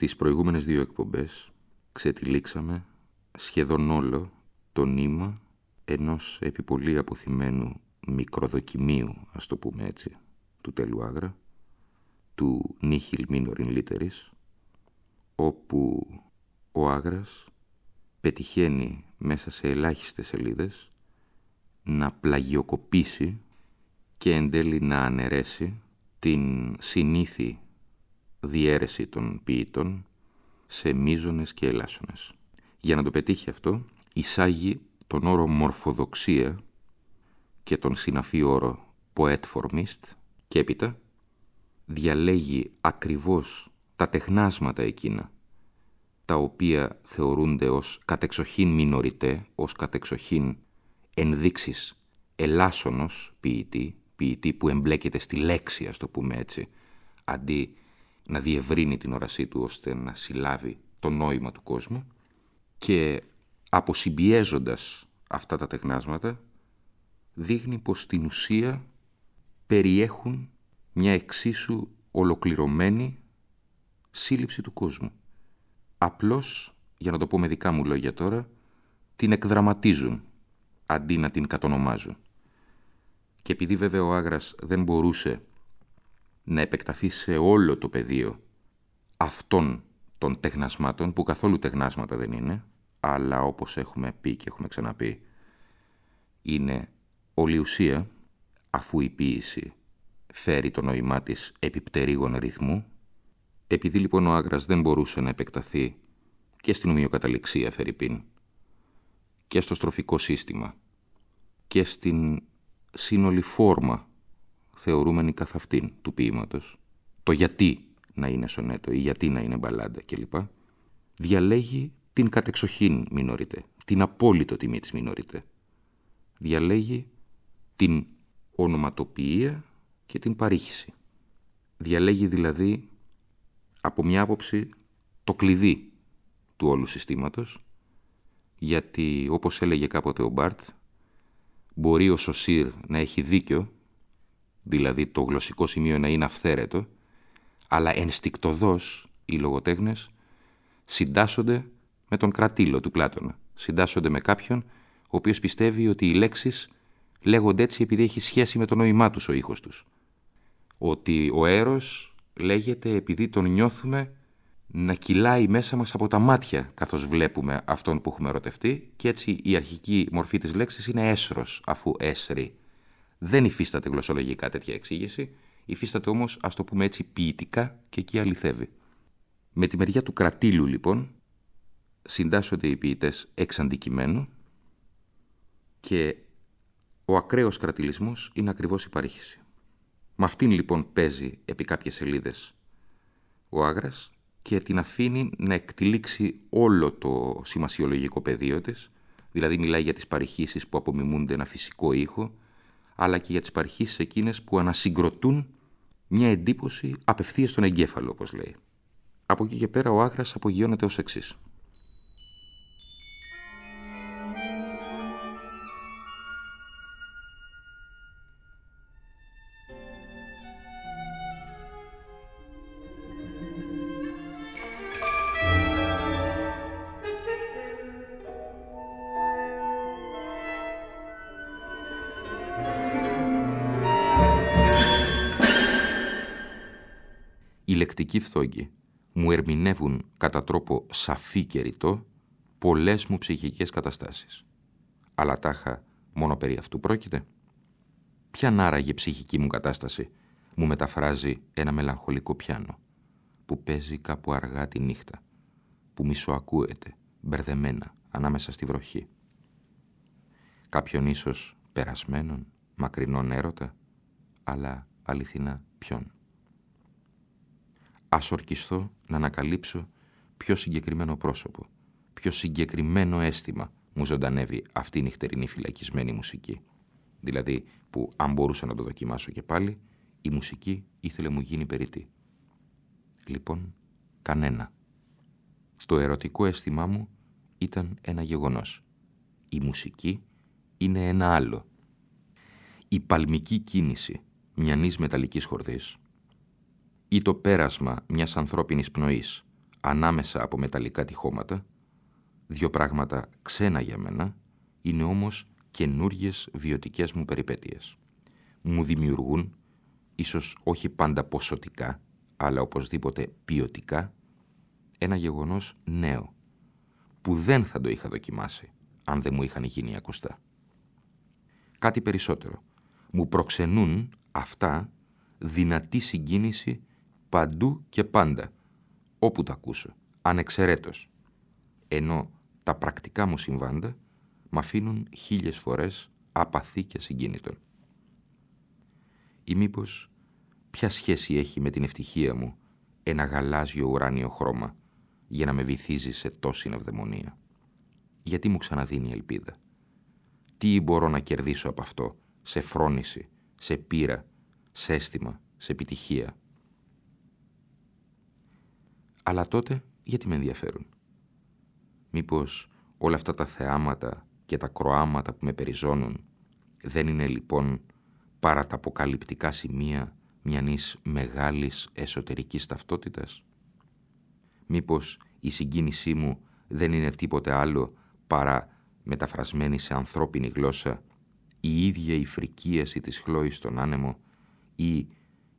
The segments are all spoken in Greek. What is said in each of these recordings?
Στις προηγούμενες δύο εκπομπές ξετυλίξαμε σχεδόν όλο το νήμα ενός επιπολή αποθυμένου μικροδοκιμίου, ας το πούμε έτσι, του τέλου άγρα, του Νίχιλ Μίνοριν Λίτερης, όπου ο Άγρας πετυχαίνει μέσα σε ελάχιστες σελίδες να πλαγιοκοπήσει και εν τέλει να αναιρέσει την συνήθη διέρεση των ποιητών σε μίζονες και ελάσσονες. Για να το πετύχει αυτό, εισάγει τον όρο μορφοδοξία και τον συναφή όρο poet-formist και έπειτα διαλέγει ακριβώς τα τεχνάσματα εκείνα τα οποία θεωρούνται ως κατεξοχήν μινοριτέ, ως κατεξοχήν ενδείξεις ελάσσονος ποιητή, ποιητή που εμπλέκεται στη λέξη, ας το πούμε έτσι, αντί να διευρύνει την όρασή του ώστε να συλλάβει το νόημα του κόσμου και αποσυμπιέζοντας αυτά τα τεχνάσματα δείχνει πως στην ουσία περιέχουν μια εξίσου ολοκληρωμένη σύλληψη του κόσμου. Απλώς, για να το πω με δικά μου λόγια τώρα, την εκδραματίζουν αντί να την κατονομάζουν. Και επειδή βέβαια ο Άγρας δεν μπορούσε να επεκταθεί σε όλο το πεδίο αυτών των τεχνασμάτων, που καθόλου τεχνάσματα δεν είναι, αλλά όπως έχουμε πει και έχουμε ξαναπεί, είναι όλη ουσία, αφού η ποίηση φέρει το νόημά της επιπτερίγων ρυθμού, επειδή λοιπόν ο Άγρας δεν μπορούσε να επεκταθεί και στην ομοιοκαταληξία Φερρυπίν, και στο στροφικό σύστημα, και στην σύνολη φόρμα θεωρούμενη καθ' αυτήν του ποίηματος, το γιατί να είναι σονέτο ή γιατί να είναι μπαλάντα κλπ, διαλέγει την κατεξοχήν μινορité, την απόλυτο τιμή της μινορité. Διαλέγει την ονοματοποιία και την παρήχηση. Διαλέγει δηλαδή από μια άποψη το κλειδί του όλου συστήματος, γιατί όπως έλεγε κάποτε ο Μπάρτ, μπορεί ο Σωσίρ να έχει δίκιο δηλαδή το γλωσσικό σημείο να είναι αυθαίρετο, αλλά ενστικτοδός οι λογοτέχνες συντάσσονται με τον κρατήλο του Πλάτωνα. Συντάσσονται με κάποιον ο οποίος πιστεύει ότι οι λέξεις λέγονται έτσι επειδή έχει σχέση με το νόημά τους ο ήχος τους. Ότι ο έρος λέγεται επειδή τον νιώθουμε να κυλάει μέσα μας από τα μάτια καθώς βλέπουμε αυτόν που έχουμε ερωτευτεί και έτσι η αρχική μορφή της λέξης είναι έσρος αφού έσρι δεν υφίσταται γλωσσολογικά τέτοια εξήγηση, υφίσταται όμως, ας το πούμε έτσι, ποιητικά και εκεί αληθεύει. Με τη μεριά του κρατήλου, λοιπόν, συντάσσονται οι ποιητές εξ αντικειμένου και ο ακραίος κρατηλισμός είναι ακριβώς η παρήχηση. Με αυτήν λοιπόν παίζει επί κάποιες σελίδες ο Άγρας και την αφήνει να εκτιλήξει όλο το σημασιολογικό πεδίο της, δηλαδή μιλάει για τις παρηχήσεις που απομιμούνται ένα φυσικό ήχο, αλλά και για τις παρχήσεις εκείνες που ανασυγκροτούν μια εντύπωση απευθείας στον εγκέφαλο, όπως λέει. Από εκεί και πέρα ο Άγρας απογειώνεται ως εξής. ατομική μου ερμηνεύουν κατά τρόπο σαφή και ρητό πολλές μου ψυχικές καταστάσεις. Αλλά τάχα μόνο περί αυτού πρόκειται. Ποια άραγε ψυχική μου κατάσταση μου μεταφράζει ένα μελαγχολικό πιάνο που παίζει κάπου αργά τη νύχτα, που μισοακούεται, μπερδεμένα, ανάμεσα στη βροχή. Κάποιον ίσως περασμένον, μακρινόν έρωτα, αλλά αληθινά ποιον. Ας ορκιστώ να ανακαλύψω πιο συγκεκριμένο πρόσωπο, πιο συγκεκριμένο αίσθημα μου ζωντανεύει αυτή η νυχτερινή φυλακισμένη μουσική. Δηλαδή που αν μπορούσα να το δοκιμάσω και πάλι, η μουσική ήθελε μου γίνει περίτη. Λοιπόν, κανένα. Στο ερωτικό αίσθημά μου ήταν ένα γεγονός. Η μουσική είναι ένα άλλο. Η παλμική κίνηση μιανής μεταλλικής χορδής ή το πέρασμα μιας ανθρώπινης πνοής ανάμεσα από μεταλλικά τυχώματα, δύο πράγματα ξένα για μένα, είναι όμως καινούριε βιωτικές μου περιπέτειες. Μου δημιουργούν, ίσως όχι πάντα ποσοτικά, αλλά οπωσδήποτε ποιοτικά, ένα γεγονός νέο, που δεν θα το είχα δοκιμάσει, αν δεν μου είχαν γίνει ακουστά. Κάτι περισσότερο. Μου προξενούν αυτά δυνατή συγκίνηση παντού και πάντα, όπου τα ακούσω, ανεξαιρέτως. Ενώ τα πρακτικά μου συμβάντα μ' αφήνουν χίλιες φορές απαθή και συγκίνητον. Ή μήπως ποια σχέση έχει με την ευτυχία μου ένα γαλάζιο ουράνιο χρώμα για να με βυθίζει σε τόση νευδαιμονία. Γιατί μου ξαναδίνει ελπίδα; Τι μπορώ να κερδίσω από αυτό σε φρόνηση, σε πείρα, σε αίσθημα, σε επιτυχία; Αλλά τότε γιατί με ενδιαφέρουν; Μήπως όλα αυτά τα θεάματα και τα κροάματα που με περιζώνουν δεν είναι λοιπόν παρά τα αποκαλυπτικά σημεία μιανής μεγάλης εσωτερικής ταυτότητας; Μήπως η συγκίνησή μου δεν είναι τίποτε άλλο παρά μεταφρασμένη σε ανθρώπινη γλώσσα η ίδια η φρικίαση της χλώης στον άνεμο ή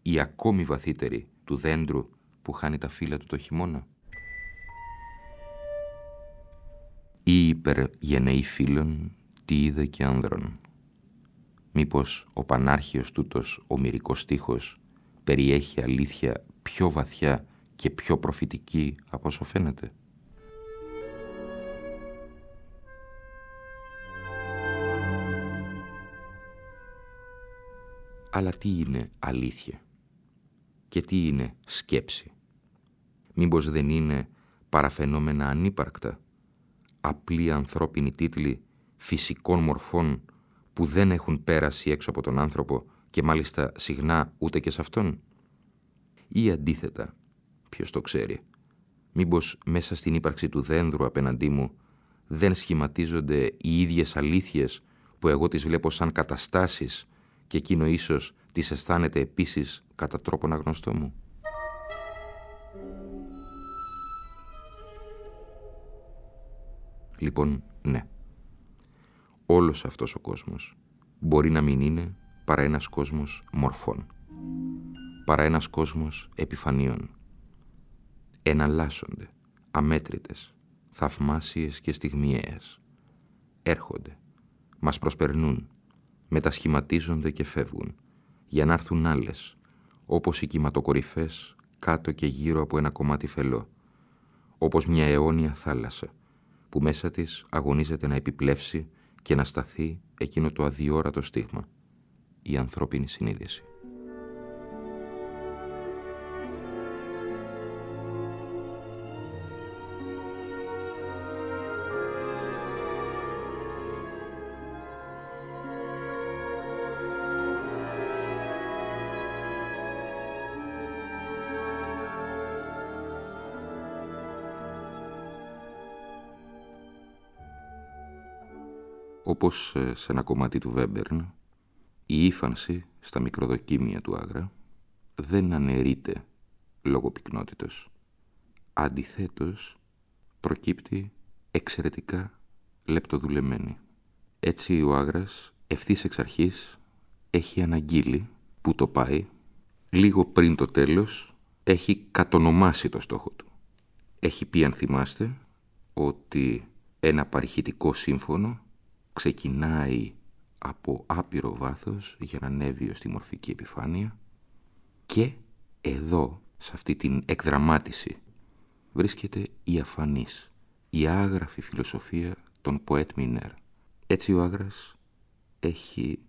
η ακόμη βαθύτερη του δέντρου που χάνει τα φύλλα του το χειμώνα. Ή υπεργενεή φίλων τι είδε και άνδρων. Μήπως ο πανάρχιος τούτος ο μυρικός στίχος περιέχει αλήθεια πιο βαθιά και πιο προφητική από όσο φαίνεται. Αλλά τι είναι αλήθεια και τι είναι σκέψη; Μήπως δεν είναι παραφαινόμενα ανύπαρκτα, απλοί ανθρώπινοι τίτλοι φυσικών μορφών που δεν έχουν πέρασει έξω από τον άνθρωπο και μάλιστα συχνά ούτε και σε αυτόν; Ή αντίθετα, ποιος το ξέρει, μήπως μέσα στην ύπαρξη του δένδρου απέναντί μου δεν σχηματίζονται οι ίδιες αλήθειες που εγώ τις βλέπω σαν καταστάσεις και εκείνο ίσως τις αισθάνεται επίσης κατά τρόπον αγνωστό μου; Λοιπόν, ναι. Όλος αυτός ο κόσμος μπορεί να μην είναι παρά ένας κόσμος μορφών. Παρά ένας κόσμος επιφανείων. Εναλλάσσονται, αμέτρητες, θαυμάσιες και στιγμιαίες. Έρχονται, μας προσπερνούν, μετασχηματίζονται και φεύγουν, για να έρθουν άλλες, όπως οι κυματοκορυφές κάτω και γύρω από ένα κομμάτι φελό, όπως μια αιώνια θάλασσα, που μέσα της αγωνίζεται να επιπλέψει και να σταθεί εκείνο το αδιόρατο στίγμα, η ανθρώπινη συνείδηση. Όπως ε, σε ένα κομμάτι του Βέμπερν, η ύφανση στα μικροδοκίμια του άγρα δεν αναιρείται λόγω πυκνότητος. Αντιθέτως, προκύπτει εξαιρετικά λεπτοδουλεμένη. Έτσι ο άγρας ευθύς εξ αρχής έχει αναγγείλει που το πάει, λίγο πριν το τέλος έχει κατονομάσει το στόχο του. έχει πει αν θυμάστε ότι ένα παρηχητικό σύμφωνο ξεκινάει από άπειρο βάθος για να ανέβει ως τη μορφική επιφάνεια και εδώ, σε αυτή την εκδραμάτιση, βρίσκεται η αφανής, η άγραφη φιλοσοφία των ποέτ Μινέρ. Έτσι ο Άγρας έχει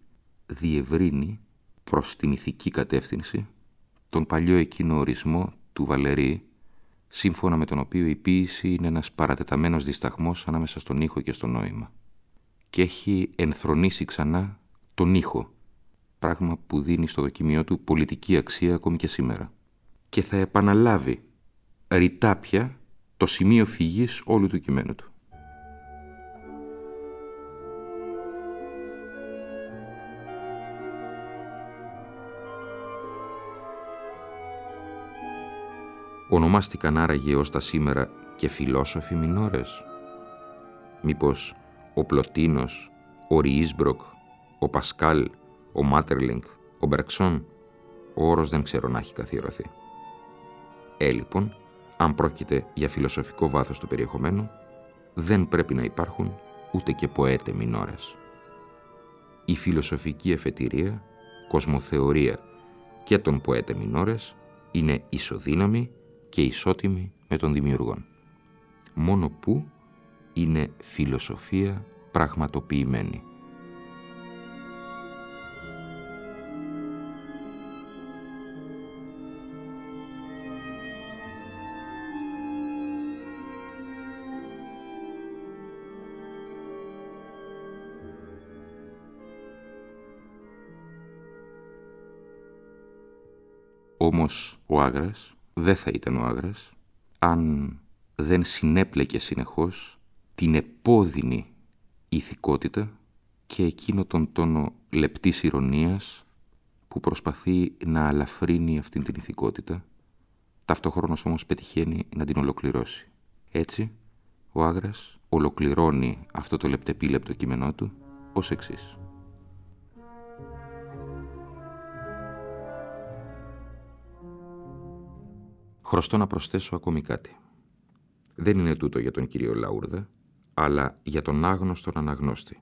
διευρύνει προς την ηθική κατεύθυνση τον παλιό εκείνο ορισμό του Βαλερή, σύμφωνα με τον οποίο η ποίηση είναι ένας παρατεταμένος δισταγμός ανάμεσα στον ήχο και στο νόημα. Και έχει ενθρονήσει ξανά τον ήχο, πράγμα που δίνει στο δοκιμιό του πολιτική αξία ακόμη και σήμερα. Και θα επαναλάβει ρητά πια το σημείο φυγής όλου του κειμένου του. Ονομάστηκαν άραγε ως τα σήμερα και φιλόσοφοι μινόρες. Μήπως ο Πλωτίνος, ο Ριίσμπροκ, ο Πασκάλ, ο Μάτερλινγκ, ο Μπερξόν, ο όρος δεν ξέρω να έχει καθιερωθεί. Ε, λοιπόν, αν πρόκειται για φιλοσοφικό βάθος του περιεχομένου, δεν πρέπει να υπάρχουν ούτε και ποέτε μινόρες. Η φιλοσοφική εφετηρία, κοσμοθεωρία και των ποέτε μινόρες είναι ισοδύναμη και ισότιμη με τον δημιουργόν. Μόνο που είναι φιλοσοφία πραγματοποιημένη. Όμως ο Άγρας δεν θα ήταν ο Άγρας αν δεν συνέπλεκε συνεχώς την επώδυνη ηθικότητα και εκείνο τον τόνο λεπτής ηρωνίας που προσπαθεί να αλαφρύνει αυτήν την ηθικότητα, ταυτόχρονος όμως πετυχαίνει να την ολοκληρώσει. Έτσι, ο Άγρας ολοκληρώνει αυτό το λεπτεπίλεπτο κείμενό του ως εξής. Χρωστώ να προσθέσω ακόμη κάτι. Δεν είναι τούτο για τον κύριο Λαούρδα, αλλά για τον άγνωστον αναγνώστη,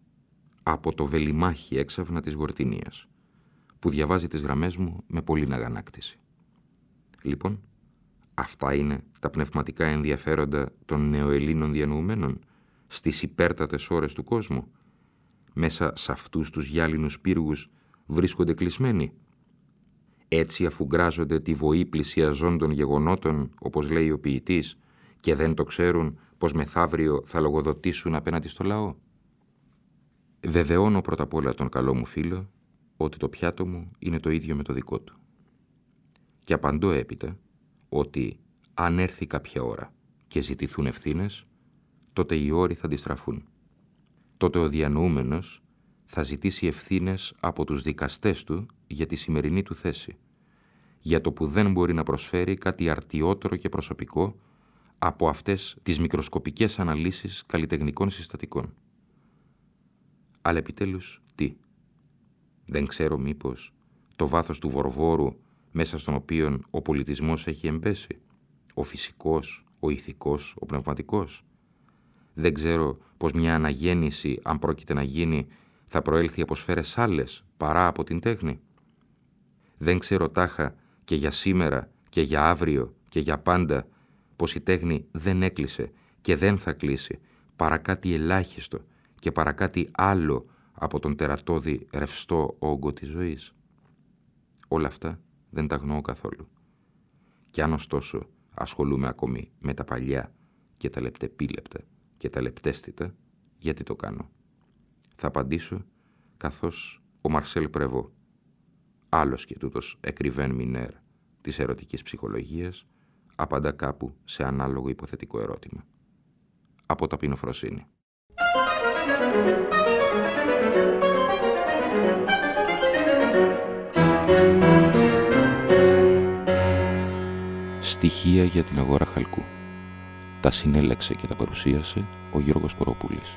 από το βελιμάχι έξαφνα της Γορτινίας, που διαβάζει τις γραμμές μου με πολύ αγανάκτηση. Λοιπόν, αυτά είναι τα πνευματικά ενδιαφέροντα των νεοελλήνων διανοουμένων στις υπέρτατες ώρες του κόσμου. Μέσα σε αυτούς τους γυάλινους πύργους βρίσκονται κλεισμένοι έτσι αφουγκράζονται τη βοή πλησιαζών των γεγονότων, όπως λέει ο ποιητής, και δεν το ξέρουν πως μεθαύριο θα λογοδοτήσουν απέναντι στο λαό; Βεβαιώνω πρώτα απ' όλα τον καλό μου φίλο ότι το πιάτο μου είναι το ίδιο με το δικό του. Και απαντώ έπειτα ότι αν έρθει κάποια ώρα και ζητηθούν ευθύνες, τότε οι όροι θα αντιστραφούν. Τότε ο διανοούμενος θα ζητήσει ευθύνες από τους δικαστές του για τη σημερινή του θέση, για το που δεν μπορεί να προσφέρει κάτι αρτιότερο και προσωπικό από αυτές τις μικροσκοπικές αναλύσεις καλλιτεχνικών συστατικών. Αλλά επιτέλους τι; Δεν ξέρω μήπως το βάθος του βορβόρου μέσα στον οποίο ο πολιτισμός έχει εμπέσει, ο φυσικός, ο ηθικός, ο πνευματικός. Δεν ξέρω πως μια αναγέννηση, αν πρόκειται να γίνει, θα προέλθει από σφαίρες άλλες παρά από την τέχνη. Δεν ξέρω τάχα και για σήμερα και για αύριο και για πάντα πως η τέχνη δεν έκλεισε και δεν θα κλείσει παρά κάτι ελάχιστο και παρά κάτι άλλο από τον τερατώδη ρευστό όγκο της ζωής. Όλα αυτά δεν τα γνώω καθόλου. Κι αν ωστόσο ασχολούμαι ακόμη με τα παλιά και τα λεπτεπίλεπτα και τα λεπτέστητα, γιατί το κάνω. Θα απαντήσω καθώς ο Μαρσέλ Πρεβό, άλλος και τούτος εκριβέν μινέρ της ερωτικής ψυχολογίας, απαντά κάπου σε ανάλογο υποθετικό ερώτημα. Από ταπεινοφροσύνη. Στοιχεία για την αγορά χαλκού. Τα συνέλεξε και τα παρουσίασε ο Γιώργος Κοροπούλης.